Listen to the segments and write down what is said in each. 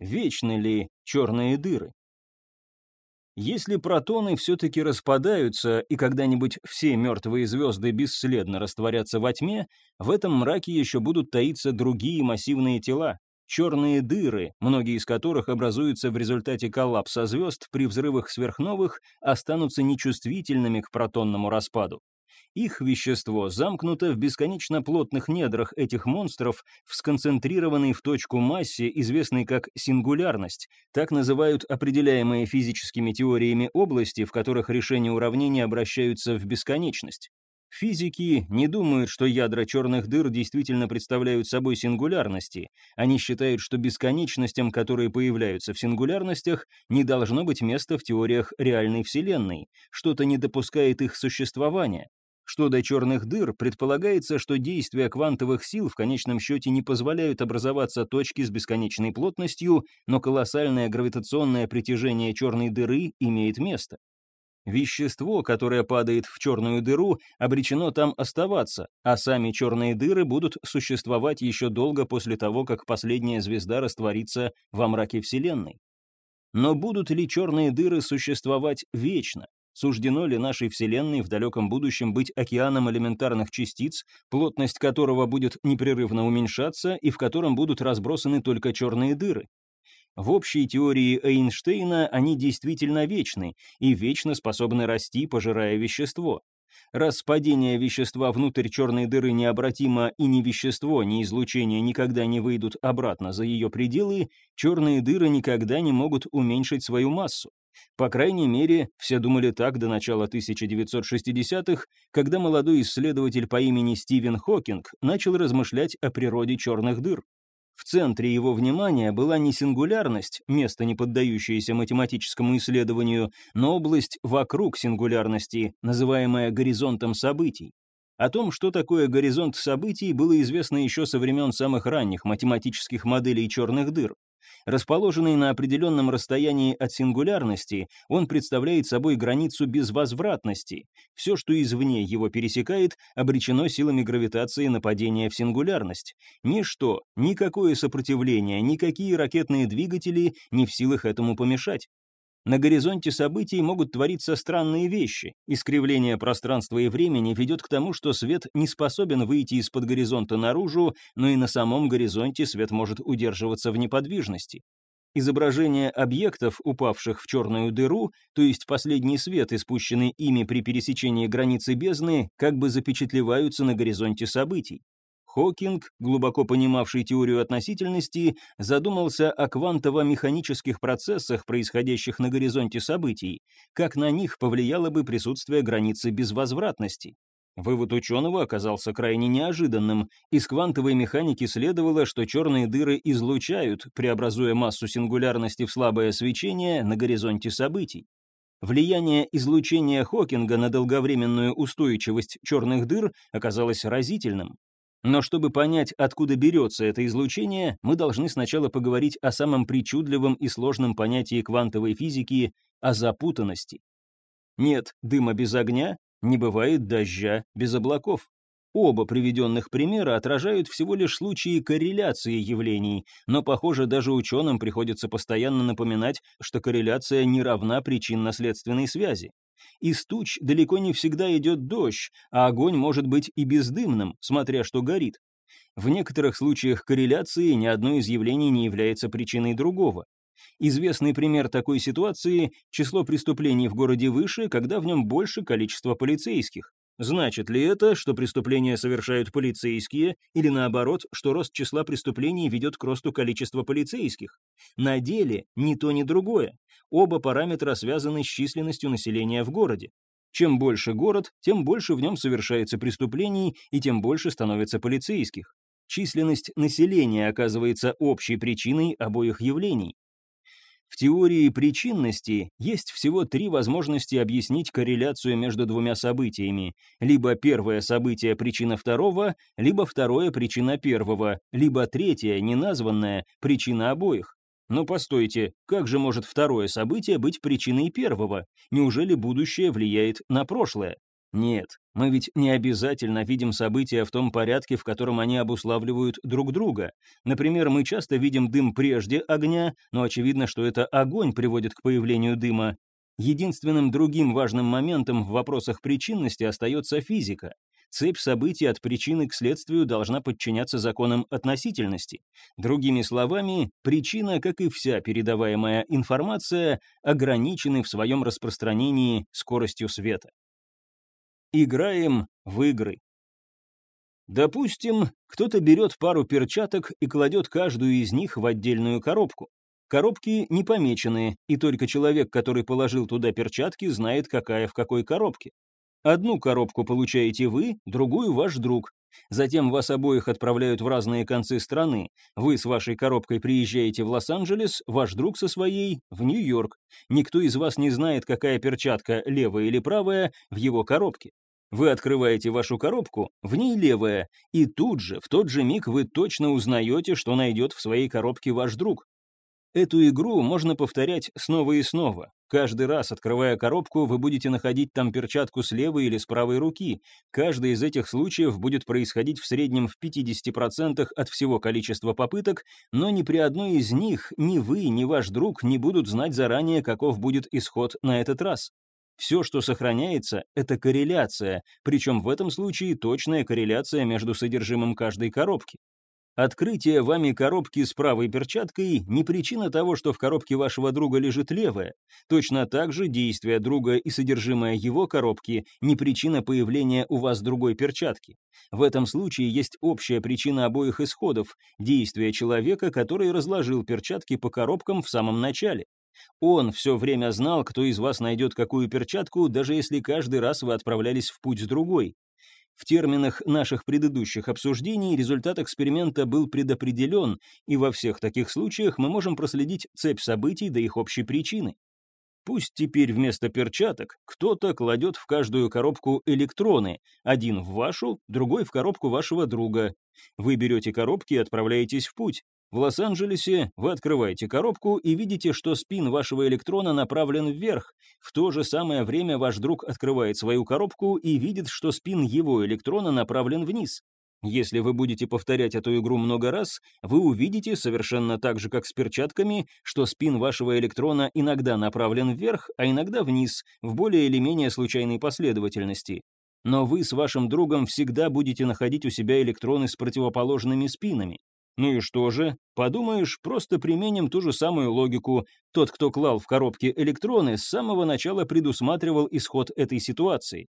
Вечны ли черные дыры? Если протоны все-таки распадаются и когда-нибудь все мертвые звезды бесследно растворятся во тьме, в этом мраке еще будут таиться другие массивные тела, черные дыры, многие из которых образуются в результате коллапса звезд при взрывах сверхновых, останутся нечувствительными к протонному распаду. Их вещество замкнуто в бесконечно плотных недрах этих монстров в сконцентрированной в точку массе, известной как сингулярность. Так называют определяемые физическими теориями области, в которых решения уравнений обращаются в бесконечность. Физики не думают, что ядра черных дыр действительно представляют собой сингулярности. Они считают, что бесконечностям, которые появляются в сингулярностях, не должно быть места в теориях реальной Вселенной. Что-то не допускает их существования. Что до черных дыр, предполагается, что действия квантовых сил в конечном счете не позволяют образоваться точки с бесконечной плотностью, но колоссальное гравитационное притяжение черной дыры имеет место. Вещество, которое падает в черную дыру, обречено там оставаться, а сами черные дыры будут существовать еще долго после того, как последняя звезда растворится во мраке Вселенной. Но будут ли черные дыры существовать вечно? Суждено ли нашей Вселенной в далеком будущем быть океаном элементарных частиц, плотность которого будет непрерывно уменьшаться и в котором будут разбросаны только черные дыры? В общей теории Эйнштейна они действительно вечны и вечно способны расти, пожирая вещество. Раз падение вещества внутрь черной дыры необратимо и ни вещество, ни излучение никогда не выйдут обратно за ее пределы, черные дыры никогда не могут уменьшить свою массу. По крайней мере, все думали так до начала 1960-х, когда молодой исследователь по имени Стивен Хокинг начал размышлять о природе черных дыр. В центре его внимания была не сингулярность, место, не поддающееся математическому исследованию, но область вокруг сингулярности, называемая горизонтом событий. О том, что такое горизонт событий, было известно еще со времен самых ранних математических моделей черных дыр. Расположенный на определенном расстоянии от сингулярности, он представляет собой границу безвозвратности. Все, что извне его пересекает, обречено силами гравитации на падение в сингулярность. Ничто, никакое сопротивление, никакие ракетные двигатели не в силах этому помешать. На горизонте событий могут твориться странные вещи. Искривление пространства и времени ведет к тому, что свет не способен выйти из-под горизонта наружу, но и на самом горизонте свет может удерживаться в неподвижности. Изображения объектов, упавших в черную дыру, то есть последний свет, испущенный ими при пересечении границы бездны, как бы запечатлеваются на горизонте событий. Хокинг, глубоко понимавший теорию относительности, задумался о квантово-механических процессах, происходящих на горизонте событий, как на них повлияло бы присутствие границы безвозвратности. Вывод ученого оказался крайне неожиданным. Из квантовой механики следовало, что черные дыры излучают, преобразуя массу сингулярности в слабое свечение на горизонте событий. Влияние излучения Хокинга на долговременную устойчивость черных дыр оказалось разительным. Но чтобы понять, откуда берется это излучение, мы должны сначала поговорить о самом причудливом и сложном понятии квантовой физики – о запутанности. Нет дыма без огня, не бывает дождя без облаков. Оба приведенных примера отражают всего лишь случаи корреляции явлений, но, похоже, даже ученым приходится постоянно напоминать, что корреляция не равна причинно-следственной связи. Из туч далеко не всегда идет дождь, а огонь может быть и бездымным, смотря что горит. В некоторых случаях корреляции ни одно из явлений не является причиной другого. Известный пример такой ситуации – число преступлений в городе выше, когда в нем больше количество полицейских. Значит ли это, что преступления совершают полицейские, или наоборот, что рост числа преступлений ведет к росту количества полицейских? На деле ни то, ни другое. Оба параметра связаны с численностью населения в городе. Чем больше город, тем больше в нем совершается преступлений и тем больше становится полицейских. Численность населения оказывается общей причиной обоих явлений. В теории причинности есть всего три возможности объяснить корреляцию между двумя событиями. Либо первое событие – причина второго, либо второе – причина первого, либо третье, неназванное, причина обоих. Но постойте, как же может второе событие быть причиной первого? Неужели будущее влияет на прошлое? Нет, мы ведь не обязательно видим события в том порядке, в котором они обуславливают друг друга. Например, мы часто видим дым прежде огня, но очевидно, что это огонь приводит к появлению дыма. Единственным другим важным моментом в вопросах причинности остается физика. Цепь событий от причины к следствию должна подчиняться законам относительности. Другими словами, причина, как и вся передаваемая информация, ограничены в своем распространении скоростью света. Играем в игры. Допустим, кто-то берет пару перчаток и кладет каждую из них в отдельную коробку. Коробки не помеченные, и только человек, который положил туда перчатки, знает, какая в какой коробке. Одну коробку получаете вы, другую ваш друг. Затем вас обоих отправляют в разные концы страны. Вы с вашей коробкой приезжаете в Лос-Анджелес, ваш друг со своей — в Нью-Йорк. Никто из вас не знает, какая перчатка, левая или правая, в его коробке. Вы открываете вашу коробку, в ней левая, и тут же, в тот же миг вы точно узнаете, что найдет в своей коробке ваш друг. Эту игру можно повторять снова и снова. Каждый раз, открывая коробку, вы будете находить там перчатку с левой или с правой руки. Каждый из этих случаев будет происходить в среднем в 50% от всего количества попыток, но ни при одной из них ни вы, ни ваш друг не будут знать заранее, каков будет исход на этот раз. Все, что сохраняется, это корреляция, причем в этом случае точная корреляция между содержимым каждой коробки. Открытие вами коробки с правой перчаткой не причина того, что в коробке вашего друга лежит левая. Точно так же действие друга и содержимое его коробки не причина появления у вас другой перчатки. В этом случае есть общая причина обоих исходов – действие человека, который разложил перчатки по коробкам в самом начале. Он все время знал, кто из вас найдет какую перчатку, даже если каждый раз вы отправлялись в путь с другой. В терминах наших предыдущих обсуждений результат эксперимента был предопределен, и во всех таких случаях мы можем проследить цепь событий до их общей причины. Пусть теперь вместо перчаток кто-то кладет в каждую коробку электроны, один в вашу, другой в коробку вашего друга. Вы берете коробки и отправляетесь в путь. В Лос-Анджелесе вы открываете коробку и видите, что спин вашего электрона направлен вверх. В то же самое время ваш друг открывает свою коробку и видит, что спин его электрона направлен вниз. Если вы будете повторять эту игру много раз, вы увидите, совершенно так же, как с перчатками, что спин вашего электрона иногда направлен вверх, а иногда вниз, в более или менее случайной последовательности. Но вы с вашим другом всегда будете находить у себя электроны с противоположными спинами. Ну и что же? Подумаешь, просто применим ту же самую логику. Тот, кто клал в коробке электроны, с самого начала предусматривал исход этой ситуации.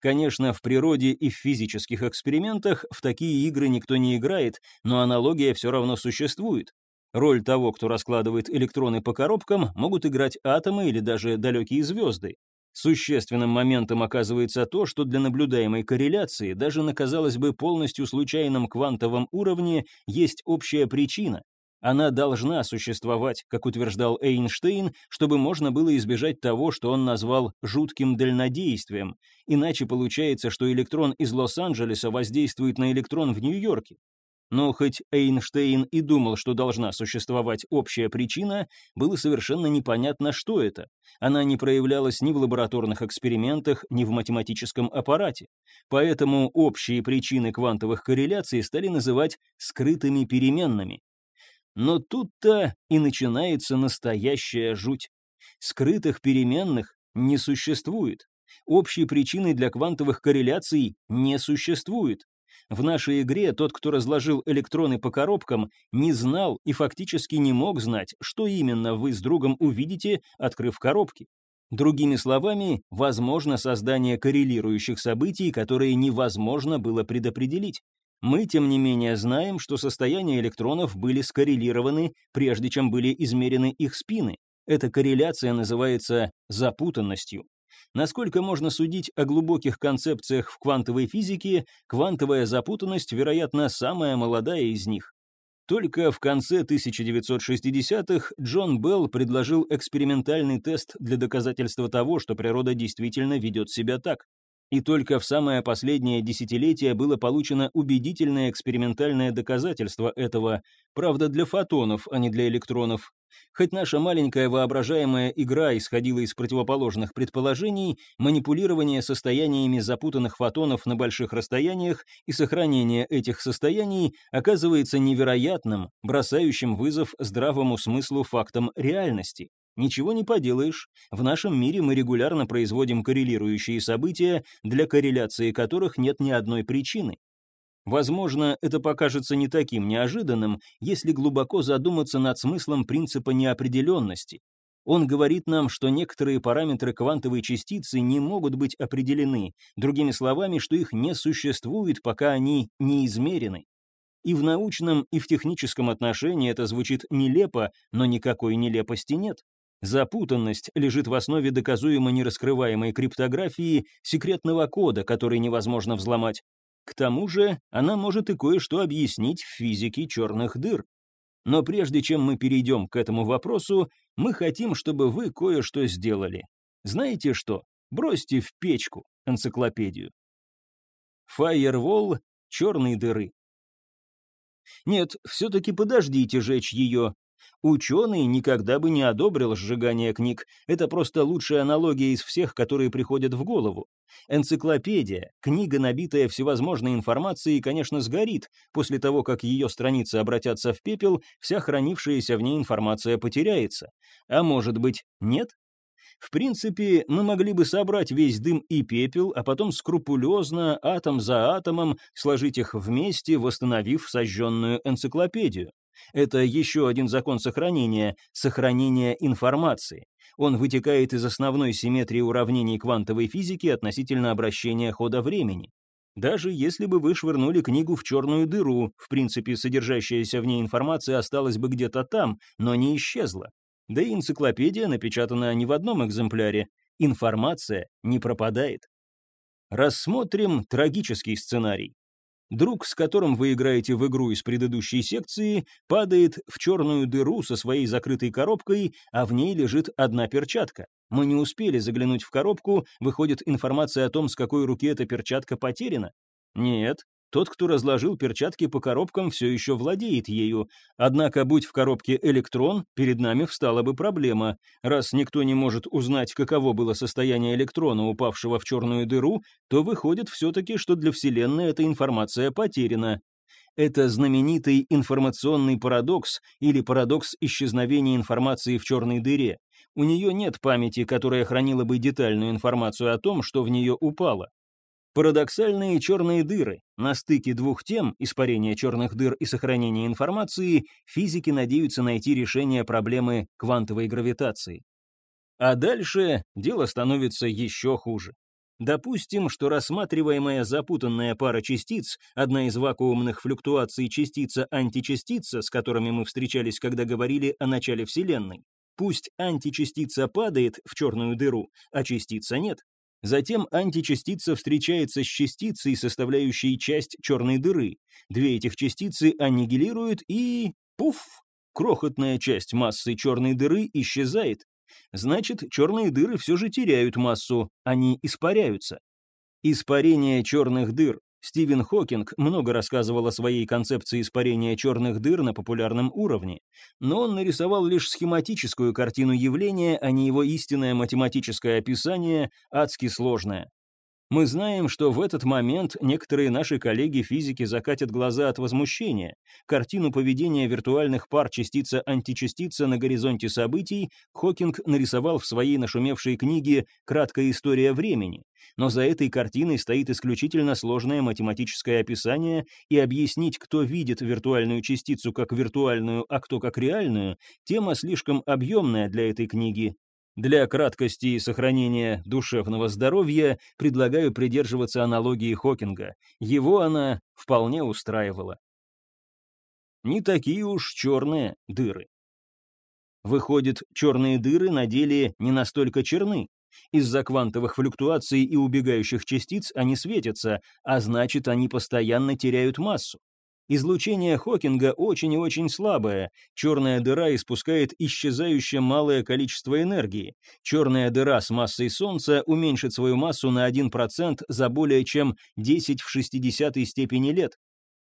Конечно, в природе и в физических экспериментах в такие игры никто не играет, но аналогия все равно существует. Роль того, кто раскладывает электроны по коробкам, могут играть атомы или даже далекие звезды. Существенным моментом оказывается то, что для наблюдаемой корреляции даже на, казалось бы, полностью случайном квантовом уровне есть общая причина. Она должна существовать, как утверждал Эйнштейн, чтобы можно было избежать того, что он назвал «жутким дальнодействием». Иначе получается, что электрон из Лос-Анджелеса воздействует на электрон в Нью-Йорке. Но хоть Эйнштейн и думал, что должна существовать общая причина, было совершенно непонятно, что это. Она не проявлялась ни в лабораторных экспериментах, ни в математическом аппарате. Поэтому общие причины квантовых корреляций стали называть скрытыми переменными. Но тут-то и начинается настоящая жуть. Скрытых переменных не существует. Общей причины для квантовых корреляций не существует. В нашей игре тот, кто разложил электроны по коробкам, не знал и фактически не мог знать, что именно вы с другом увидите, открыв коробки. Другими словами, возможно создание коррелирующих событий, которые невозможно было предопределить. Мы, тем не менее, знаем, что состояния электронов были скоррелированы, прежде чем были измерены их спины. Эта корреляция называется запутанностью. Насколько можно судить о глубоких концепциях в квантовой физике, квантовая запутанность, вероятно, самая молодая из них. Только в конце 1960-х Джон Белл предложил экспериментальный тест для доказательства того, что природа действительно ведет себя так. И только в самое последнее десятилетие было получено убедительное экспериментальное доказательство этого, правда для фотонов, а не для электронов. Хоть наша маленькая воображаемая игра исходила из противоположных предположений, манипулирование состояниями запутанных фотонов на больших расстояниях и сохранение этих состояний оказывается невероятным, бросающим вызов здравому смыслу фактам реальности. Ничего не поделаешь. В нашем мире мы регулярно производим коррелирующие события, для корреляции которых нет ни одной причины. Возможно, это покажется не таким неожиданным, если глубоко задуматься над смыслом принципа неопределенности. Он говорит нам, что некоторые параметры квантовой частицы не могут быть определены, другими словами, что их не существует, пока они не измерены. И в научном, и в техническом отношении это звучит нелепо, но никакой нелепости нет. Запутанность лежит в основе доказуемо нераскрываемой криптографии секретного кода, который невозможно взломать. К тому же она может и кое-что объяснить в физике черных дыр. Но прежде чем мы перейдем к этому вопросу, мы хотим, чтобы вы кое-что сделали. Знаете что? Бросьте в печку энциклопедию. Фаервол черной дыры. Нет, все-таки подождите жечь ее. Ученый никогда бы не одобрил сжигание книг, это просто лучшая аналогия из всех, которые приходят в голову. Энциклопедия, книга, набитая всевозможной информацией, конечно, сгорит. После того, как ее страницы обратятся в пепел, вся хранившаяся в ней информация потеряется. А может быть, нет? В принципе, мы могли бы собрать весь дым и пепел, а потом скрупулезно, атом за атомом, сложить их вместе, восстановив сожженную энциклопедию. Это еще один закон сохранения – сохранение информации. Он вытекает из основной симметрии уравнений квантовой физики относительно обращения хода времени. Даже если бы вы швырнули книгу в черную дыру, в принципе, содержащаяся в ней информация осталась бы где-то там, но не исчезла. Да и энциклопедия напечатана не в одном экземпляре. Информация не пропадает. Рассмотрим трагический сценарий. Друг, с которым вы играете в игру из предыдущей секции, падает в черную дыру со своей закрытой коробкой, а в ней лежит одна перчатка. Мы не успели заглянуть в коробку, выходит информация о том, с какой руки эта перчатка потеряна. Нет, тот, кто разложил перчатки по коробкам, все еще владеет ею. Однако, будь в коробке электрон, перед нами встала бы проблема. Раз никто не может узнать, каково было состояние электрона, упавшего в черную дыру, то выходит все-таки, что для Вселенной эта информация потеряна. Это знаменитый информационный парадокс или парадокс исчезновения информации в черной дыре. У нее нет памяти, которая хранила бы детальную информацию о том, что в нее упало. Парадоксальные черные дыры. На стыке двух тем, испарения черных дыр и сохранения информации, физики надеются найти решение проблемы квантовой гравитации. А дальше дело становится еще хуже. Допустим, что рассматриваемая запутанная пара частиц, одна из вакуумных флюктуаций частица-античастица, с которыми мы встречались, когда говорили о начале Вселенной, пусть античастица падает в черную дыру, а частица нет, Затем античастица встречается с частицей, составляющей часть черной дыры. Две этих частицы аннигилируют и... пуф! Крохотная часть массы черной дыры исчезает. Значит, черные дыры все же теряют массу, они испаряются. Испарение черных дыр Стивен Хокинг много рассказывал о своей концепции испарения черных дыр на популярном уровне, но он нарисовал лишь схематическую картину явления, а не его истинное математическое описание, адски сложное. Мы знаем, что в этот момент некоторые наши коллеги-физики закатят глаза от возмущения. Картину поведения виртуальных пар частица-античастица на горизонте событий Хокинг нарисовал в своей нашумевшей книге «Краткая история времени». Но за этой картиной стоит исключительно сложное математическое описание, и объяснить, кто видит виртуальную частицу как виртуальную, а кто как реальную, тема слишком объемная для этой книги, для краткости и сохранения душевного здоровья предлагаю придерживаться аналогии Хокинга. Его она вполне устраивала. Не такие уж черные дыры. Выходит, черные дыры на деле не настолько черны. Из-за квантовых флюктуаций и убегающих частиц они светятся, а значит, они постоянно теряют массу. Излучение Хокинга очень и очень слабое. Черная дыра испускает исчезающее малое количество энергии. Черная дыра с массой Солнца уменьшит свою массу на 1% за более чем 10 в 60 степени лет.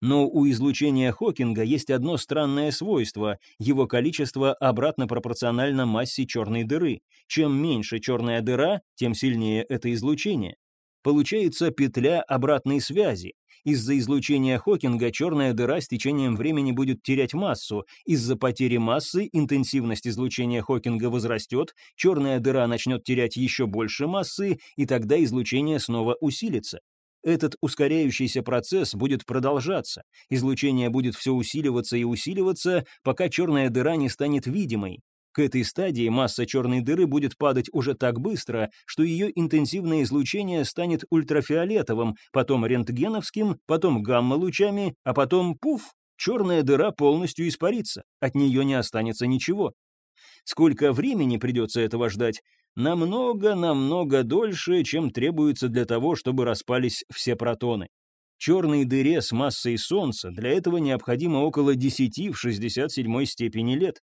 Но у излучения Хокинга есть одно странное свойство – его количество обратно пропорционально массе черной дыры. Чем меньше черная дыра, тем сильнее это излучение. Получается петля обратной связи. Из-за излучения Хокинга черная дыра с течением времени будет терять массу. Из-за потери массы интенсивность излучения Хокинга возрастет, черная дыра начнет терять еще больше массы, и тогда излучение снова усилится. Этот ускоряющийся процесс будет продолжаться, излучение будет все усиливаться и усиливаться, пока черная дыра не станет видимой. К этой стадии масса черной дыры будет падать уже так быстро, что ее интенсивное излучение станет ультрафиолетовым, потом рентгеновским, потом гамма-лучами, а потом пуф, черная дыра полностью испарится, от нее не останется ничего. Сколько времени придется этого ждать? намного-намного дольше, чем требуется для того, чтобы распались все протоны. Черной дыре с массой Солнца для этого необходимо около 10 в 67 степени лет.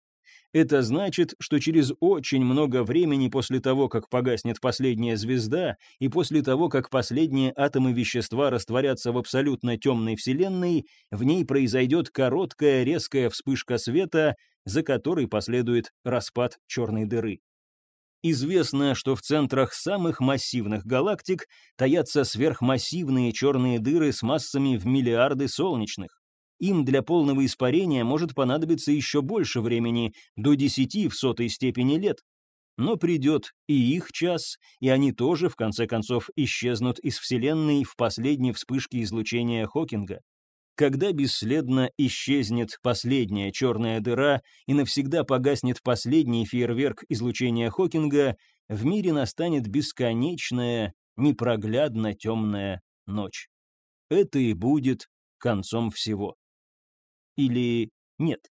Это значит, что через очень много времени после того, как погаснет последняя звезда, и после того, как последние атомы вещества растворятся в абсолютно темной Вселенной, в ней произойдет короткая резкая вспышка света, за которой последует распад черной дыры. Известно, что в центрах самых массивных галактик таятся сверхмассивные черные дыры с массами в миллиарды солнечных. Им для полного испарения может понадобиться еще больше времени, до 10 в сотой степени лет. Но придет и их час, и они тоже, в конце концов, исчезнут из Вселенной в последней вспышке излучения Хокинга. Когда бесследно исчезнет последняя черная дыра и навсегда погаснет последний фейерверк излучения Хокинга, в мире настанет бесконечная, непроглядно темная ночь. Это и будет концом всего. Или нет?